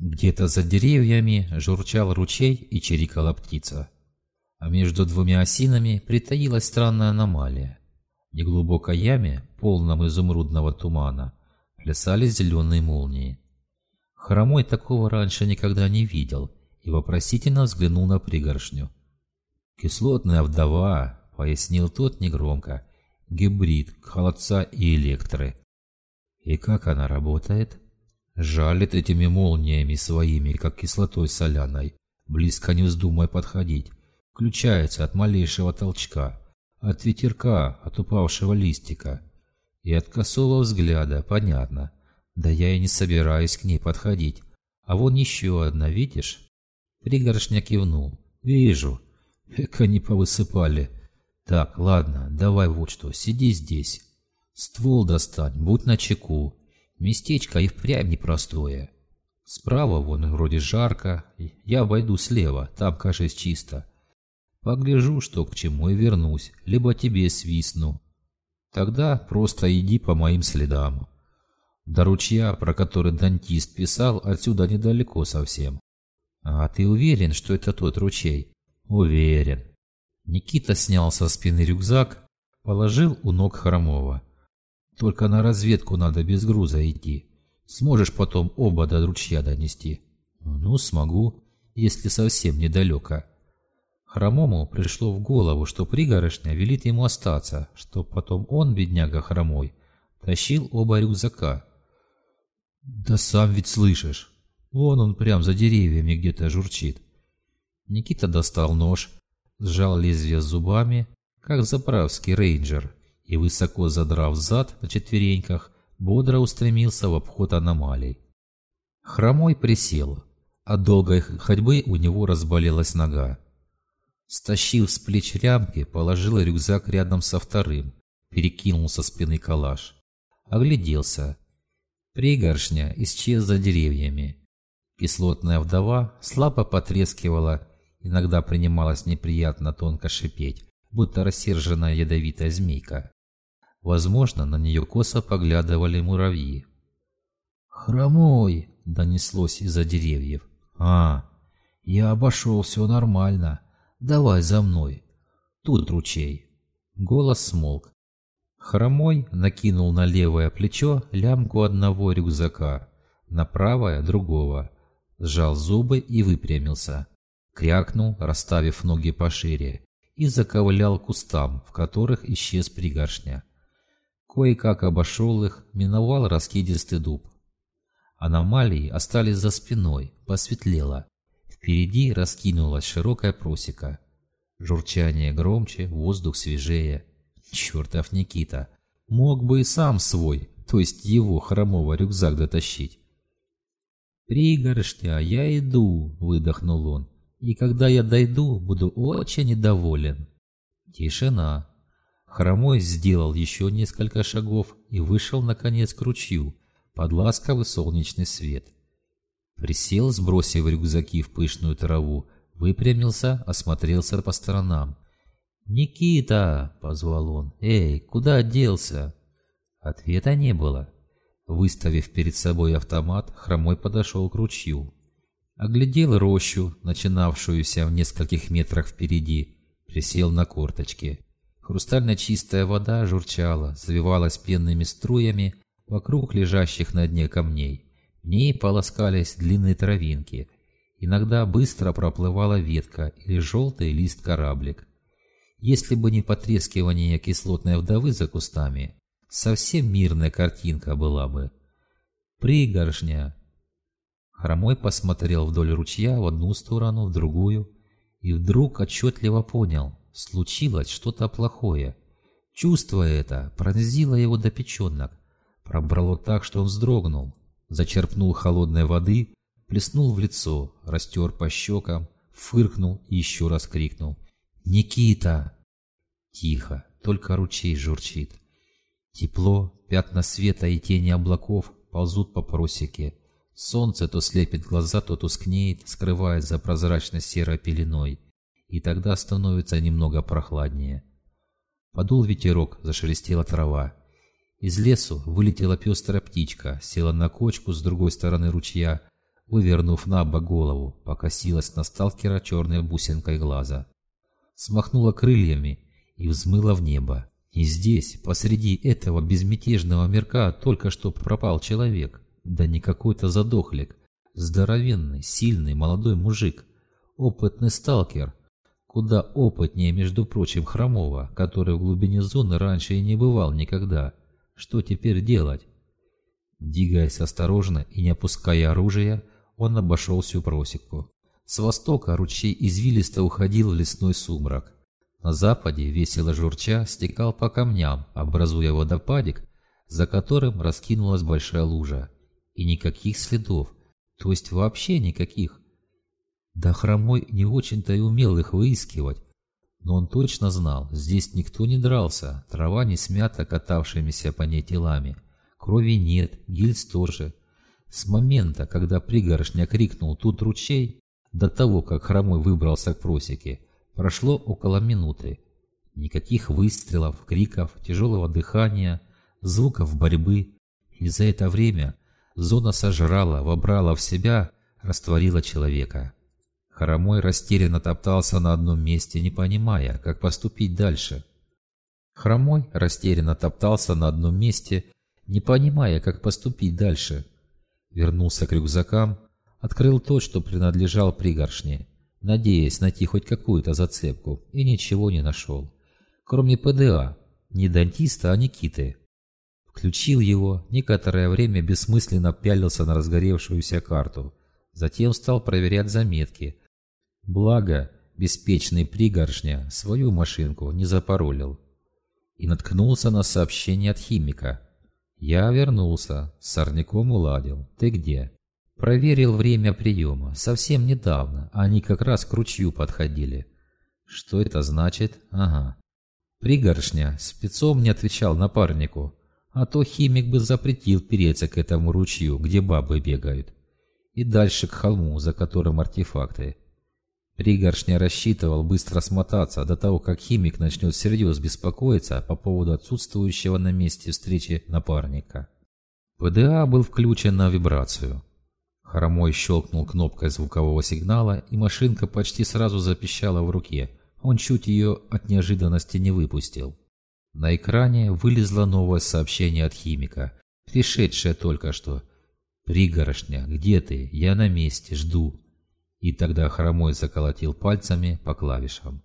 Где-то за деревьями журчал ручей и чирикала птица. А между двумя осинами притаилась странная аномалия. В неглубокой яме, полном изумрудного тумана, плясали зеленые молнии. Хромой такого раньше никогда не видел и вопросительно взглянул на пригоршню. «Кислотная вдова», — пояснил тот негромко, — «гибрид холодца и электры». «И как она работает?» «Жалит этими молниями своими, как кислотой соляной. Близко не вздумай подходить. Включается от малейшего толчка, от ветерка, от упавшего листика. И от косого взгляда, понятно. Да я и не собираюсь к ней подходить. А вон еще одна, видишь?» Пригоршня кивнул. «Вижу. Эка не повысыпали. Так, ладно, давай вот что, сиди здесь. Ствол достань, будь начеку. Местечко и впрямь непростое. Справа вон вроде жарко, я обойду слева, там, кажется, чисто. Погляжу, что к чему, и вернусь, либо тебе свистну. Тогда просто иди по моим следам. До ручья, про который дантист писал, отсюда недалеко совсем. А ты уверен, что это тот ручей? Уверен. Никита снял со спины рюкзак, положил у ног Хромова. Только на разведку надо без груза идти. Сможешь потом оба до ручья донести? Ну, смогу, если совсем недалеко. Хромому пришло в голову, что пригоршня велит ему остаться, что потом он, бедняга хромой, тащил оба рюкзака. Да сам ведь слышишь, вон он прям за деревьями где-то журчит. Никита достал нож, сжал лезвие зубами, как заправский рейнджер, и, высоко задрав зад на четвереньках, бодро устремился в обход аномалий. Хромой присел. От долгой ходьбы у него разболелась нога. Стащив с плеч рямки, положил рюкзак рядом со вторым, перекинул со спины калаш. Огляделся. Пригоршня исчез за деревьями. Кислотная вдова слабо потрескивала Иногда принималось неприятно тонко шипеть, будто рассерженная ядовитая змейка. Возможно, на нее косо поглядывали муравьи. «Хромой!» — донеслось из-за деревьев. «А, я обошел, все нормально. Давай за мной. Тут ручей». Голос смолк. Хромой накинул на левое плечо лямку одного рюкзака, на правое — другого, сжал зубы и выпрямился крякнул, расставив ноги пошире, и заковылял кустам, в которых исчез пригоршня. Кое-как обошел их, миновал раскидистый дуб. Аномалии остались за спиной, посветлело. Впереди раскинулась широкая просека. Журчание громче, воздух свежее. Чертов Никита! Мог бы и сам свой, то есть его хромого рюкзак дотащить. «Пригоршня, я иду!» — выдохнул он. И когда я дойду, буду очень недоволен. Тишина. Хромой сделал еще несколько шагов и вышел, наконец, к ручью, под ласковый солнечный свет. Присел, сбросив рюкзаки в пышную траву, выпрямился, осмотрелся по сторонам. «Никита!» — позвал он. «Эй, куда делся?» Ответа не было. Выставив перед собой автомат, Хромой подошел к ручью. Оглядел рощу, начинавшуюся в нескольких метрах впереди, присел на корточки. Хрустально чистая вода журчала, завивалась пенными струями вокруг лежащих на дне камней. В ней полоскались длинные травинки. Иногда быстро проплывала ветка или желтый лист-кораблик. Если бы не потрескивание кислотной вдовы за кустами, совсем мирная картинка была бы. Пригоршня, Хромой посмотрел вдоль ручья в одну сторону, в другую, и вдруг отчетливо понял, случилось что-то плохое. Чувство это пронзило его до печенок, пробрало так, что он вздрогнул, зачерпнул холодной воды, плеснул в лицо, растер по щекам, фыркнул и еще раз крикнул «Никита!». Тихо, только ручей журчит. Тепло, пятна света и тени облаков ползут по просеке, Солнце то слепит глаза, то тускнеет, скрывает за прозрачной серой пеленой, и тогда становится немного прохладнее. Подул ветерок, зашелестела трава. Из лесу вылетела пестрая птичка, села на кочку с другой стороны ручья, вывернув на бок голову, покосилась на сталкера черной бусинкой глаза. Смахнула крыльями и взмыла в небо. И здесь, посреди этого безмятежного мирка, только что пропал человек. Да не какой-то задохлик. Здоровенный, сильный, молодой мужик. Опытный сталкер. Куда опытнее, между прочим, Хромова, который в глубине зоны раньше и не бывал никогда. Что теперь делать? Двигаясь осторожно и не опуская оружия, он обошел всю просеку. С востока ручей извилисто уходил в лесной сумрак. На западе, весело журча, стекал по камням, образуя водопадик, за которым раскинулась большая лужа. И никаких следов, то есть вообще никаких. Да хромой не очень-то и умел их выискивать, но он точно знал, здесь никто не дрался, трава не смята катавшимися по ней телами, крови нет, гильз тоже. С момента, когда пригоршня крикнул «Тут ручей», до того, как хромой выбрался к просеке, Прошло около минуты. Никаких выстрелов, криков, тяжелого дыхания, звуков борьбы. И за это время зона сожрала, вобрала в себя, растворила человека. Хромой растерянно топтался на одном месте, не понимая, как поступить дальше. Хромой растерянно топтался на одном месте, не понимая, как поступить дальше. Вернулся к рюкзакам, открыл тот, что принадлежал пригоршне надеясь найти хоть какую-то зацепку, и ничего не нашел. Кроме ПДА, не дантиста, а Никиты. Включил его, некоторое время бессмысленно пялился на разгоревшуюся карту. Затем стал проверять заметки. Благо, беспечный пригоршня свою машинку не запаролил. И наткнулся на сообщение от химика. «Я вернулся, с сорняком уладил. Ты где?» Проверил время приема. Совсем недавно. Они как раз к ручью подходили. Что это значит? Ага. Пригоршня спецом не отвечал напарнику. А то химик бы запретил переться к этому ручью, где бабы бегают. И дальше к холму, за которым артефакты. Пригоршня рассчитывал быстро смотаться до того, как химик начнет всерьез беспокоиться по поводу отсутствующего на месте встречи напарника. ПДА был включен на вибрацию. Хромой щелкнул кнопкой звукового сигнала, и машинка почти сразу запищала в руке. Он чуть ее от неожиданности не выпустил. На экране вылезло новое сообщение от химика, пришедшее только что. «Пригорошня, где ты? Я на месте, жду». И тогда Хромой заколотил пальцами по клавишам.